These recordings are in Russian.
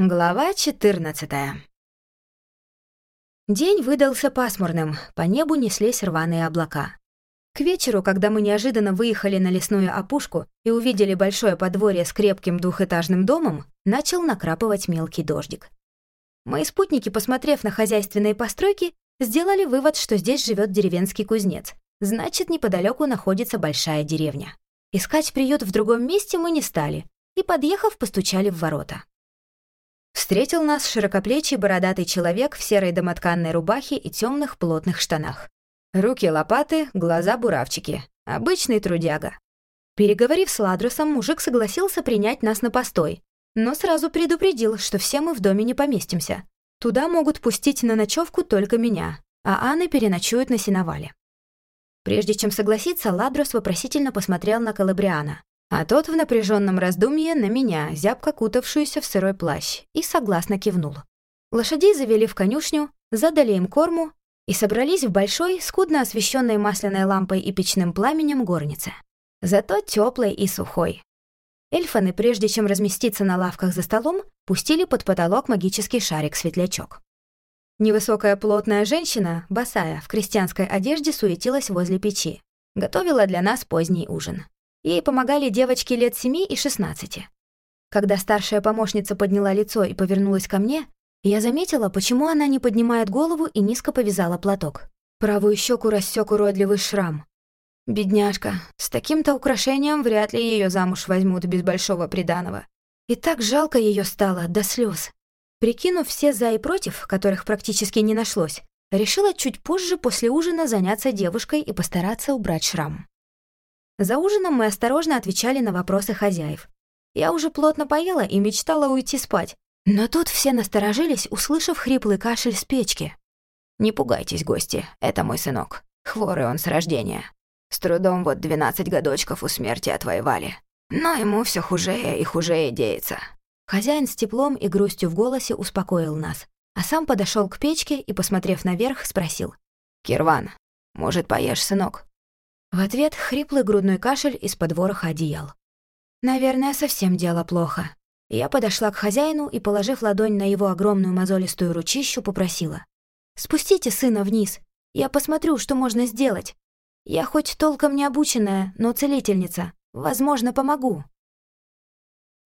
Глава 14 День выдался пасмурным, по небу неслись рваные облака. К вечеру, когда мы неожиданно выехали на лесную опушку и увидели большое подворье с крепким двухэтажным домом, начал накрапывать мелкий дождик. Мои спутники, посмотрев на хозяйственные постройки, сделали вывод, что здесь живет деревенский кузнец. Значит, неподалеку находится большая деревня. Искать приют в другом месте мы не стали, и, подъехав, постучали в ворота. Встретил нас широкоплечий бородатый человек в серой домотканной рубахе и темных плотных штанах. Руки лопаты, глаза буравчики. Обычный трудяга. Переговорив с Ладрусом, мужик согласился принять нас на постой, но сразу предупредил, что все мы в доме не поместимся. Туда могут пустить на ночевку только меня, а Анны переночуют на сеновале. Прежде чем согласиться, Ладрус вопросительно посмотрел на Калабриана. А тот в напряженном раздумье на меня, зябко кутавшуюся в сырой плащ, и согласно кивнул. Лошадей завели в конюшню, задали им корму и собрались в большой, скудно освещенной масляной лампой и печным пламенем горнице. Зато теплой и сухой. Эльфаны, прежде чем разместиться на лавках за столом, пустили под потолок магический шарик-светлячок. Невысокая плотная женщина, босая, в крестьянской одежде суетилась возле печи. Готовила для нас поздний ужин. Ей помогали девочки лет семи и шестнадцати. Когда старшая помощница подняла лицо и повернулась ко мне, я заметила, почему она не поднимает голову и низко повязала платок. Правую щеку рассек уродливый шрам. Бедняжка, с таким-то украшением вряд ли ее замуж возьмут без большого приданого. И так жалко ее стало, до слез. Прикинув все «за» и «против», которых практически не нашлось, решила чуть позже после ужина заняться девушкой и постараться убрать шрам. За ужином мы осторожно отвечали на вопросы хозяев. Я уже плотно поела и мечтала уйти спать. Но тут все насторожились, услышав хриплый кашель с печки. «Не пугайтесь, гости, это мой сынок. Хворый он с рождения. С трудом вот двенадцать годочков у смерти отвоевали. Но ему все хуже и хуже деется». Хозяин с теплом и грустью в голосе успокоил нас, а сам подошел к печке и, посмотрев наверх, спросил. «Кирван, может, поешь, сынок?» В ответ хриплый грудной кашель из-под вороха одеял. Наверное, совсем дело плохо. Я подошла к хозяину и, положив ладонь на его огромную мозолистую ручищу, попросила. «Спустите сына вниз. Я посмотрю, что можно сделать. Я хоть толком не обученная, но целительница. Возможно, помогу».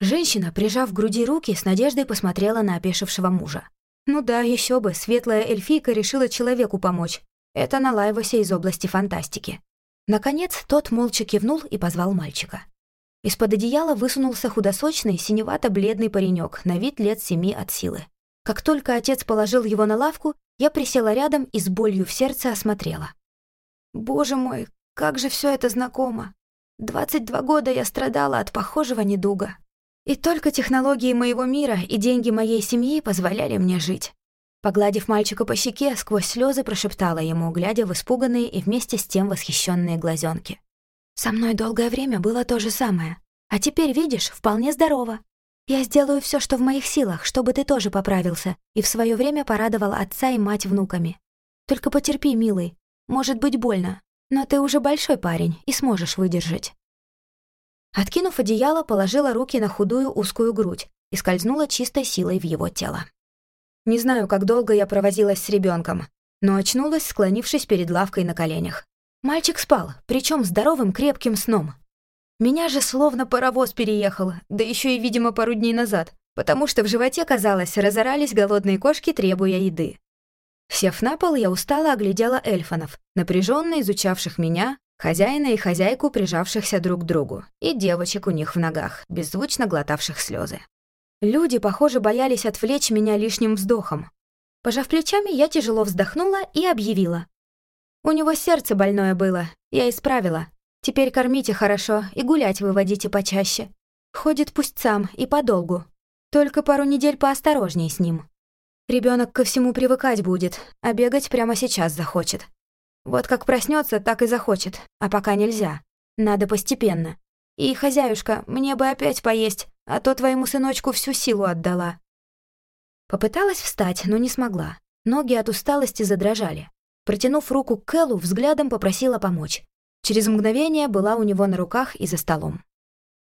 Женщина, прижав к груди руки, с надеждой посмотрела на опешившего мужа. Ну да, еще бы, светлая эльфийка решила человеку помочь. Это налаивайся из области фантастики. Наконец, тот молча кивнул и позвал мальчика. Из-под одеяла высунулся худосочный, синевато-бледный паренек, на вид лет семи от силы. Как только отец положил его на лавку, я присела рядом и с болью в сердце осмотрела. Боже мой, как же все это знакомо. Двадцать два года я страдала от похожего недуга. И только технологии моего мира и деньги моей семьи позволяли мне жить. Погладив мальчика по щеке, сквозь слезы прошептала ему, глядя в испуганные и вместе с тем восхищенные глазенки. «Со мной долгое время было то же самое. А теперь, видишь, вполне здорово. Я сделаю все, что в моих силах, чтобы ты тоже поправился и в свое время порадовал отца и мать внуками. Только потерпи, милый. Может быть больно, но ты уже большой парень и сможешь выдержать». Откинув одеяло, положила руки на худую узкую грудь и скользнула чистой силой в его тело. Не знаю, как долго я провозилась с ребенком, но очнулась, склонившись перед лавкой на коленях. Мальчик спал, причем здоровым крепким сном. Меня же словно паровоз переехал, да еще и, видимо, пару дней назад, потому что в животе, казалось, разорались голодные кошки, требуя еды. Сев на пол, я устало оглядела эльфанов, напряженно изучавших меня, хозяина и хозяйку, прижавшихся друг к другу, и девочек у них в ногах, беззвучно глотавших слезы. Люди, похоже, боялись отвлечь меня лишним вздохом. Пожав плечами, я тяжело вздохнула и объявила. У него сердце больное было, я исправила. Теперь кормите хорошо и гулять выводите почаще. Ходит пусть сам и подолгу. Только пару недель поосторожней с ним. Ребенок ко всему привыкать будет, а бегать прямо сейчас захочет. Вот как проснется, так и захочет, а пока нельзя. Надо постепенно. И, хозяюшка, мне бы опять поесть, а то твоему сыночку всю силу отдала». Попыталась встать, но не смогла. Ноги от усталости задрожали. Протянув руку к Кэллу, взглядом попросила помочь. Через мгновение была у него на руках и за столом.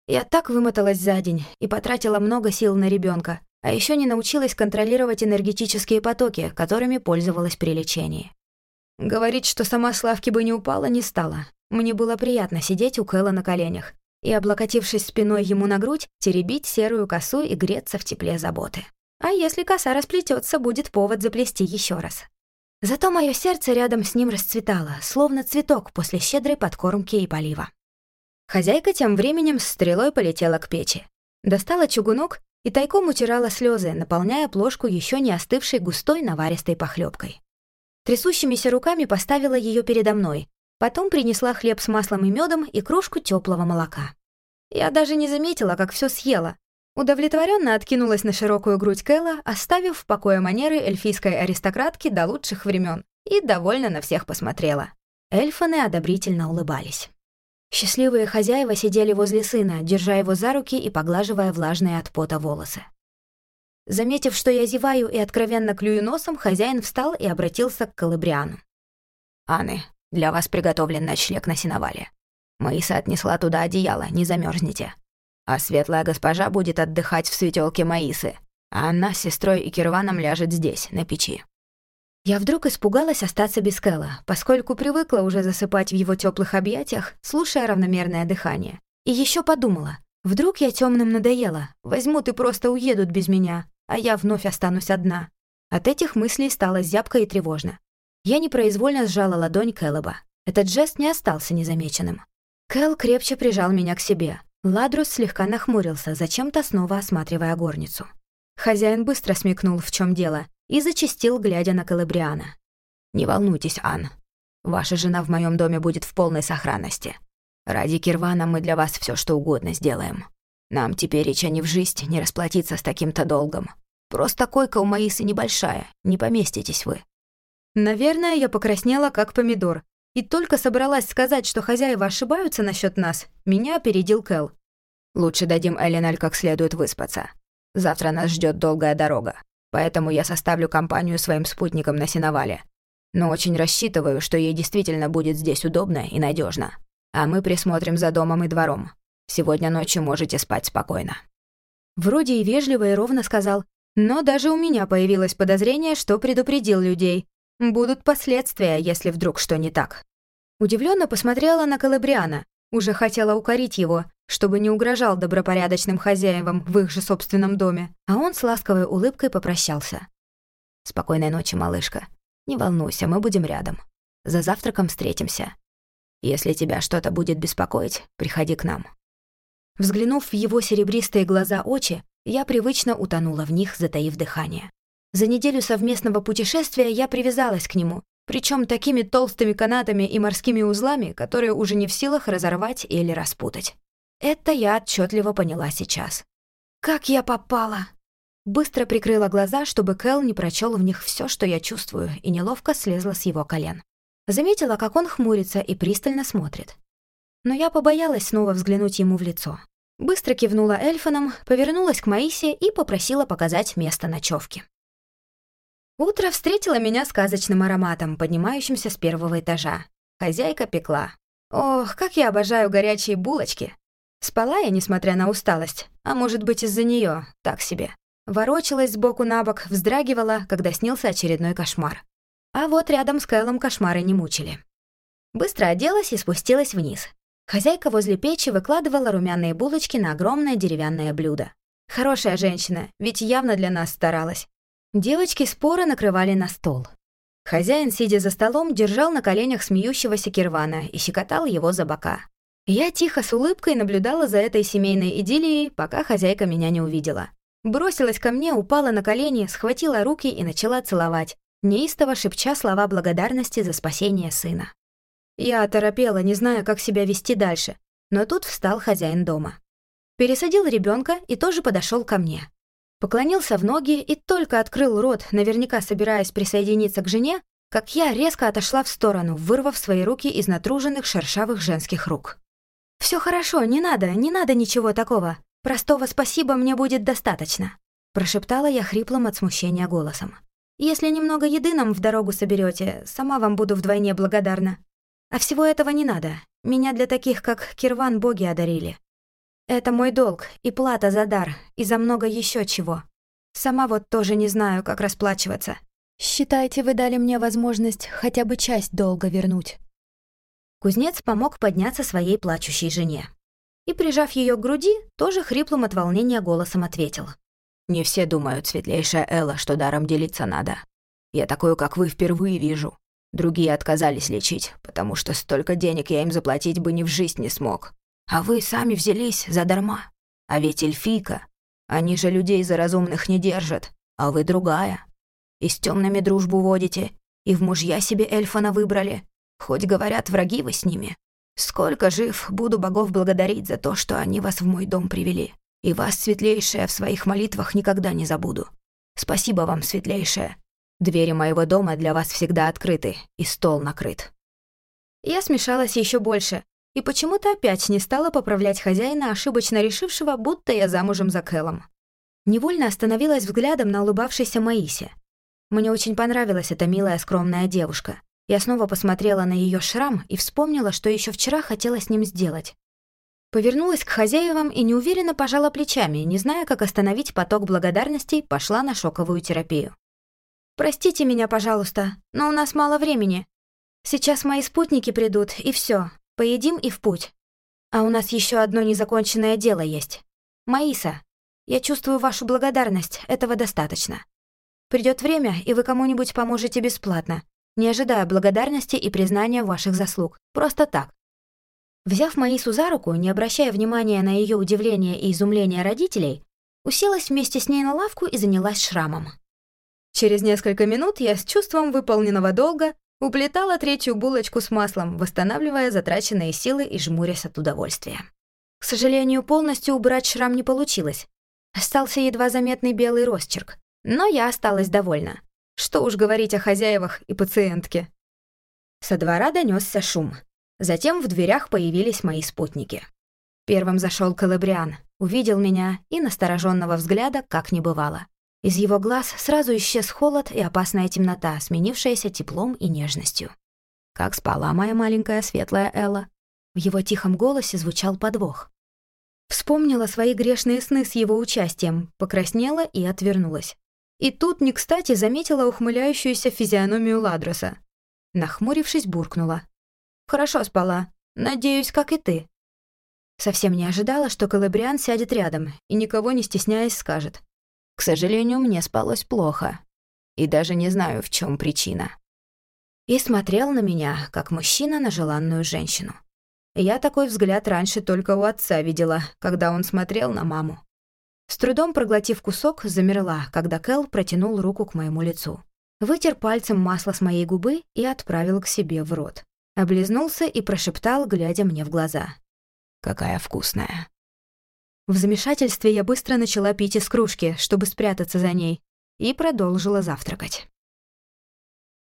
Я так вымоталась за день и потратила много сил на ребенка, а еще не научилась контролировать энергетические потоки, которыми пользовалась при лечении. Говорить, что сама Славки бы не упала, не стала. Мне было приятно сидеть у Кэлла на коленях и, облокотившись спиной ему на грудь, теребить серую косу и греться в тепле заботы. А если коса расплетется, будет повод заплести еще раз. Зато мое сердце рядом с ним расцветало, словно цветок после щедрой подкормки и полива. Хозяйка тем временем с стрелой полетела к печи. Достала чугунок и тайком утирала слезы, наполняя плошку еще не остывшей густой наваристой похлебкой. Трясущимися руками поставила ее передо мной, потом принесла хлеб с маслом и медом и кружку теплого молока. Я даже не заметила, как все съела. Удовлетворенно откинулась на широкую грудь Кэлла, оставив в покое манеры эльфийской аристократки до лучших времен, и довольно на всех посмотрела. Эльфаны одобрительно улыбались. Счастливые хозяева сидели возле сына, держа его за руки и поглаживая влажные от пота волосы. Заметив, что я зеваю и откровенно клюю носом, хозяин встал и обратился к Калабриану. «Анны, для вас приготовлен ночлег на сеновале. Маиса отнесла туда одеяло, не замерзнете. А светлая госпожа будет отдыхать в светелке Маисы, а она с сестрой и Кирваном ляжет здесь, на печи». Я вдруг испугалась остаться без Кэлла, поскольку привыкла уже засыпать в его теплых объятиях, слушая равномерное дыхание. И еще подумала, вдруг я темным надоела, возьмут и просто уедут без меня, а я вновь останусь одна. От этих мыслей стало зябко и тревожно. Я непроизвольно сжала ладонь Кэллоба. Этот жест не остался незамеченным. Кэл крепче прижал меня к себе. Ладрус слегка нахмурился, зачем-то снова осматривая горницу. Хозяин быстро смекнул, в чем дело, и зачастил, глядя на Калабриана. «Не волнуйтесь, Ан. Ваша жена в моем доме будет в полной сохранности. Ради Кирвана мы для вас все что угодно сделаем. Нам теперь реча не в жизнь, не расплатиться с таким-то долгом. Просто койка у Маисы небольшая, не поместитесь вы». Наверное, я покраснела, как помидор. И только собралась сказать, что хозяева ошибаются насчет нас, меня опередил Кэл. «Лучше дадим Эленаль как следует выспаться. Завтра нас ждет долгая дорога, поэтому я составлю компанию своим спутникам на сеновале. Но очень рассчитываю, что ей действительно будет здесь удобно и надежно. А мы присмотрим за домом и двором. Сегодня ночью можете спать спокойно». Вроде и вежливо и ровно сказал, но даже у меня появилось подозрение, что предупредил людей. Будут последствия, если вдруг что не так. Удивленно посмотрела на Калабриана, уже хотела укорить его, чтобы не угрожал добропорядочным хозяевам в их же собственном доме, а он с ласковой улыбкой попрощался. «Спокойной ночи, малышка. Не волнуйся, мы будем рядом. За завтраком встретимся. Если тебя что-то будет беспокоить, приходи к нам». Взглянув в его серебристые глаза очи, я привычно утонула в них, затаив дыхание. За неделю совместного путешествия я привязалась к нему, причем такими толстыми канатами и морскими узлами, которые уже не в силах разорвать или распутать. Это я отчетливо поняла сейчас. «Как я попала!» Быстро прикрыла глаза, чтобы Кэл не прочел в них все, что я чувствую, и неловко слезла с его колен. Заметила, как он хмурится и пристально смотрит но я побоялась снова взглянуть ему в лицо. Быстро кивнула эльфанам, повернулась к Маисе и попросила показать место ночевки. Утро встретило меня сказочным ароматом, поднимающимся с первого этажа. Хозяйка пекла. Ох, как я обожаю горячие булочки. Спала я, несмотря на усталость, а может быть из-за нее, так себе. Ворочалась сбоку на бок, вздрагивала, когда снился очередной кошмар. А вот рядом с Кэллом кошмары не мучили. Быстро оделась и спустилась вниз. Хозяйка возле печи выкладывала румяные булочки на огромное деревянное блюдо. Хорошая женщина, ведь явно для нас старалась. Девочки споро накрывали на стол. Хозяин, сидя за столом, держал на коленях смеющегося Кирвана и щекотал его за бока. Я тихо с улыбкой наблюдала за этой семейной идиллией, пока хозяйка меня не увидела. Бросилась ко мне, упала на колени, схватила руки и начала целовать, неистово шепча слова благодарности за спасение сына. Я оторопела, не зная, как себя вести дальше, но тут встал хозяин дома. Пересадил ребенка и тоже подошел ко мне. Поклонился в ноги и только открыл рот, наверняка собираясь присоединиться к жене, как я резко отошла в сторону, вырвав свои руки из натруженных шершавых женских рук. Все хорошо, не надо, не надо ничего такого. Простого спасибо мне будет достаточно», — прошептала я хриплым от смущения голосом. «Если немного еды нам в дорогу соберете, сама вам буду вдвойне благодарна». А всего этого не надо. Меня для таких, как Кирван, боги одарили. Это мой долг и плата за дар, и за много еще чего. Сама вот тоже не знаю, как расплачиваться. Считайте, вы дали мне возможность хотя бы часть долга вернуть». Кузнец помог подняться своей плачущей жене. И, прижав ее к груди, тоже хриплым от волнения голосом ответил. «Не все думают, светлейшая Элла, что даром делиться надо. Я такую, как вы, впервые вижу. Другие отказались лечить, потому что столько денег я им заплатить бы ни в жизнь не смог. А вы сами взялись задарма. А ведь эльфийка. Они же людей за разумных не держат, а вы другая. И с темными дружбу водите, и в мужья себе эльфана выбрали. Хоть, говорят, враги вы с ними. Сколько жив, буду богов благодарить за то, что они вас в мой дом привели. И вас, светлейшая, в своих молитвах никогда не забуду. Спасибо вам, светлейшая. Двери моего дома для вас всегда открыты, и стол накрыт». Я смешалась еще больше, и почему-то опять не стала поправлять хозяина, ошибочно решившего, будто я замужем за Кэллом. Невольно остановилась взглядом на улыбавшейся Маисе. Мне очень понравилась эта милая скромная девушка. Я снова посмотрела на ее шрам и вспомнила, что еще вчера хотела с ним сделать. Повернулась к хозяевам и неуверенно пожала плечами, не зная, как остановить поток благодарностей, пошла на шоковую терапию. «Простите меня, пожалуйста, но у нас мало времени. Сейчас мои спутники придут, и все. Поедим и в путь. А у нас еще одно незаконченное дело есть. Маиса, я чувствую вашу благодарность, этого достаточно. Придет время, и вы кому-нибудь поможете бесплатно, не ожидая благодарности и признания ваших заслуг. Просто так. Взяв Маису за руку, не обращая внимания на ее удивление и изумление родителей, уселась вместе с ней на лавку и занялась шрамом. Через несколько минут я с чувством выполненного долга уплетала третью булочку с маслом, восстанавливая затраченные силы и жмурясь от удовольствия. К сожалению, полностью убрать шрам не получилось. Остался едва заметный белый росчерк. Но я осталась довольна. Что уж говорить о хозяевах и пациентке. Со двора донесся шум. Затем в дверях появились мои спутники. Первым зашел Калабриан, увидел меня и настороженного взгляда как не бывало. Из его глаз сразу исчез холод и опасная темнота, сменившаяся теплом и нежностью. «Как спала моя маленькая светлая Элла?» В его тихом голосе звучал подвох. Вспомнила свои грешные сны с его участием, покраснела и отвернулась. И тут не кстати заметила ухмыляющуюся физиономию Ладроса. Нахмурившись, буркнула. «Хорошо спала. Надеюсь, как и ты». Совсем не ожидала, что Калабриан сядет рядом и, никого не стесняясь, скажет. «К сожалению, мне спалось плохо. И даже не знаю, в чем причина». И смотрел на меня, как мужчина на желанную женщину. Я такой взгляд раньше только у отца видела, когда он смотрел на маму. С трудом проглотив кусок, замерла, когда Кэл протянул руку к моему лицу. Вытер пальцем масло с моей губы и отправил к себе в рот. Облизнулся и прошептал, глядя мне в глаза. «Какая вкусная». В замешательстве я быстро начала пить из кружки, чтобы спрятаться за ней, и продолжила завтракать.